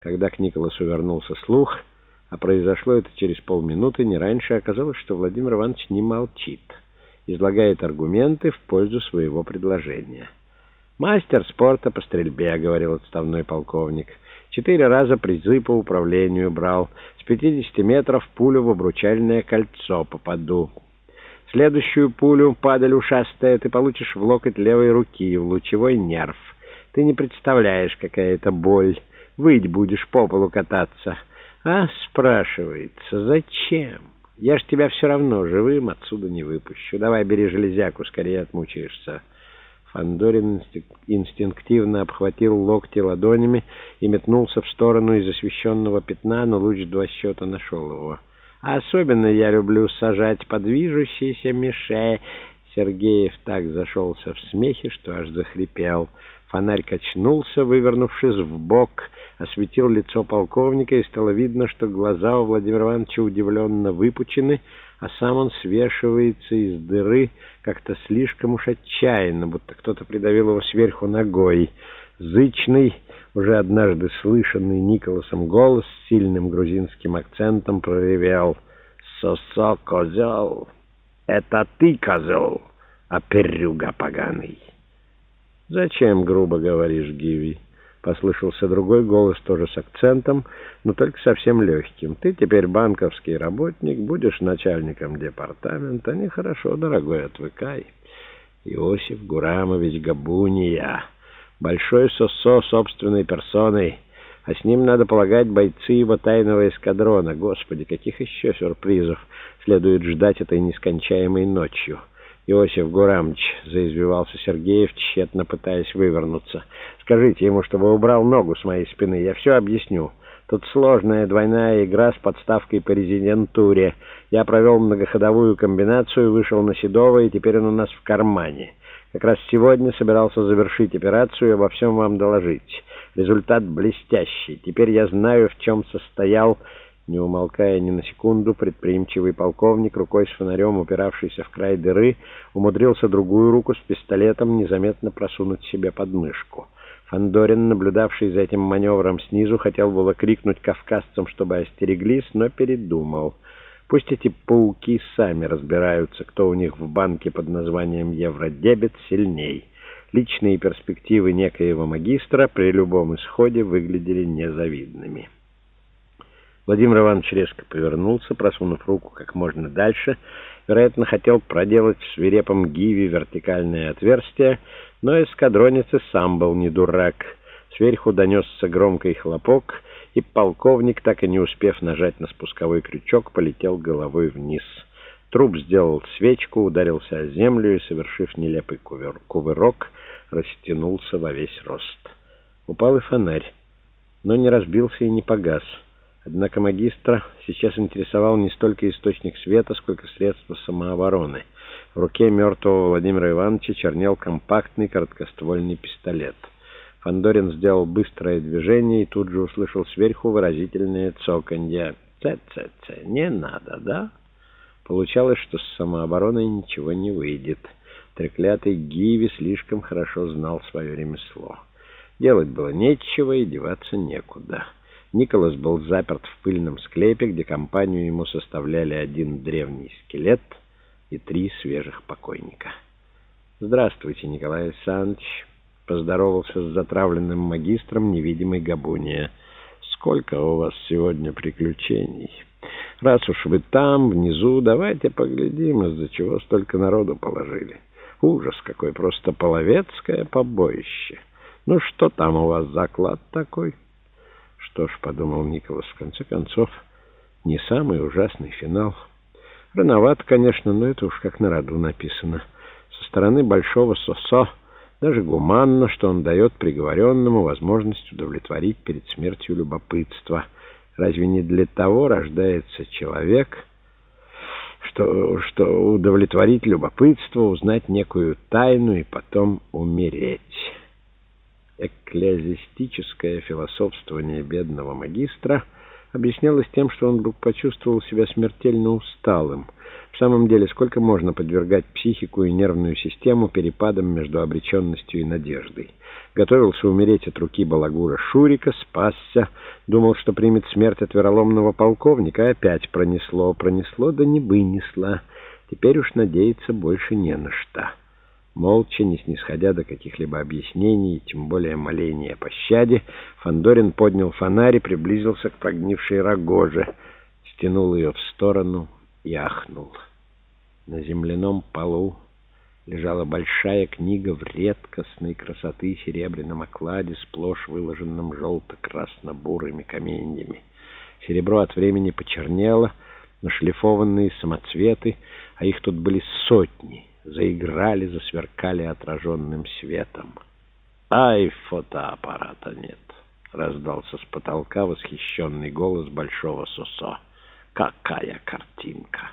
Когда к Николасу вернулся слух, а произошло это через полминуты, не раньше оказалось, что Владимир Иванович не молчит, излагает аргументы в пользу своего предложения. «Мастер спорта по стрельбе», — говорил отставной полковник. «Четыре раза призы по управлению брал. С 50 метров пулю в обручальное кольцо попаду. Следующую пулю, падаль ушастая, ты получишь в локоть левой руки, в лучевой нерв. Ты не представляешь, какая это боль». Выть будешь по полу кататься. А, спрашивается, зачем? Я ж тебя все равно живым отсюда не выпущу. Давай бери железяку, скорее отмучаешься. Фандорин инстинктивно обхватил локти ладонями и метнулся в сторону из освещенного пятна, но луч два счета нашел его. А особенно я люблю сажать подвижущиеся мишени. Сергеев так зашелся в смехе, что аж захрипел. Фонарь качнулся, вывернувшись в бок, осветил лицо полковника, и стало видно, что глаза у Владимира Ивановича удивленно выпучены, а сам он свешивается из дыры как-то слишком уж отчаянно, будто кто-то придавил его сверху ногой. Зычный, уже однажды слышанный Николасом голос с сильным грузинским акцентом проревел «Сосо, козел! Это ты, козел, а перюга поганый!» «Зачем грубо говоришь, Гиви?» Послышался другой голос, тоже с акцентом, но только совсем легким. «Ты теперь банковский работник, будешь начальником департамента. Нехорошо, дорогой, отвыкай. Иосиф Гурамович Габуния, большой сосо собственной персоной, а с ним, надо полагать, бойцы его тайного эскадрона. Господи, каких еще сюрпризов следует ждать этой нескончаемой ночью?» Иосиф Гурамович, заизвивался Сергеев, тщетно пытаясь вывернуться. «Скажите ему, чтобы убрал ногу с моей спины, я все объясню. Тут сложная двойная игра с подставкой по резидентуре. Я провел многоходовую комбинацию, вышел на Седова, и теперь он у нас в кармане. Как раз сегодня собирался завершить операцию и обо всем вам доложить. Результат блестящий. Теперь я знаю, в чем состоял не умолкая ни на секунду, предприимчивый полковник, рукой с фонарем, упиравшийся в край дыры, умудрился другую руку с пистолетом незаметно просунуть себе под мышку. Фандорин, наблюдавший за этим маневром снизу, хотел было крикнуть кавказцам, чтобы остереглись, но передумал. Пусть эти пауки сами разбираются, кто у них в банке под названием «Евродебет» сильней. Личные перспективы некоего магистра при любом исходе выглядели незавидными. Владимир Иванович резко повернулся, просунув руку как можно дальше. Вероятно, хотел проделать в свирепом гиве вертикальное отверстие, но эскадронец и сам был не дурак. Сверху донесся громкий хлопок, и полковник, так и не успев нажать на спусковой крючок, полетел головой вниз. Труп сделал свечку, ударился о землю и, совершив нелепый кувыр кувырок, растянулся во весь рост. Упал и фонарь, но не разбился и не погас. Однако магистра сейчас интересовал не столько источник света, сколько средства самообороны. В руке мертвого Владимира Ивановича чернел компактный короткоствольный пистолет. Фандорин сделал быстрое движение и тут же услышал сверху выразительное цоканье. «Ц-ц-ц, не надо, да?» Получалось, что с самообороной ничего не выйдет. Треклятый Гиви слишком хорошо знал свое ремесло. Делать было нечего и деваться некуда. Николас был заперт в пыльном склепе, где компанию ему составляли один древний скелет и три свежих покойника. «Здравствуйте, Николай Александрович», — поздоровался с затравленным магистром невидимый Габуния. «Сколько у вас сегодня приключений? Раз уж вы там, внизу, давайте поглядим, из-за чего столько народу положили. Ужас какой, просто половецкое побоище. Ну что там у вас заклад такой?» Что ж, подумал Николас, в конце концов, не самый ужасный финал. Рановато, конечно, но это уж как на роду написано. Со стороны большого сосо даже гуманно, что он дает приговоренному возможность удовлетворить перед смертью любопытство. Разве не для того рождается человек, что, что удовлетворить любопытство, узнать некую тайну и потом умереть?» Экклезистическое философствование бедного магистра объяснялось тем, что он вдруг почувствовал себя смертельно усталым. В самом деле, сколько можно подвергать психику и нервную систему перепадам между обреченностью и надеждой? Готовился умереть от руки балагура Шурика, спасся, думал, что примет смерть от вероломного полковника, и опять пронесло, пронесло, да не вынесло. Теперь уж надеяться больше не на что. Молча, не снисходя до каких-либо объяснений, тем более моления о пощаде, Фандорин поднял фонарь и приблизился к прогнившей рогоже, стянул ее в сторону и ахнул. На земляном полу лежала большая книга в редкостной красоты серебряном окладе, сплошь выложенном желто-красно-бурыми каменьями. Серебро от времени почернело, нашлифованные самоцветы, а их тут были сотни — заиграли, засверкали отраженным светом. «Ай, фотоаппарата нет!» — раздался с потолка восхищенный голос большого Сусо. «Какая картинка!»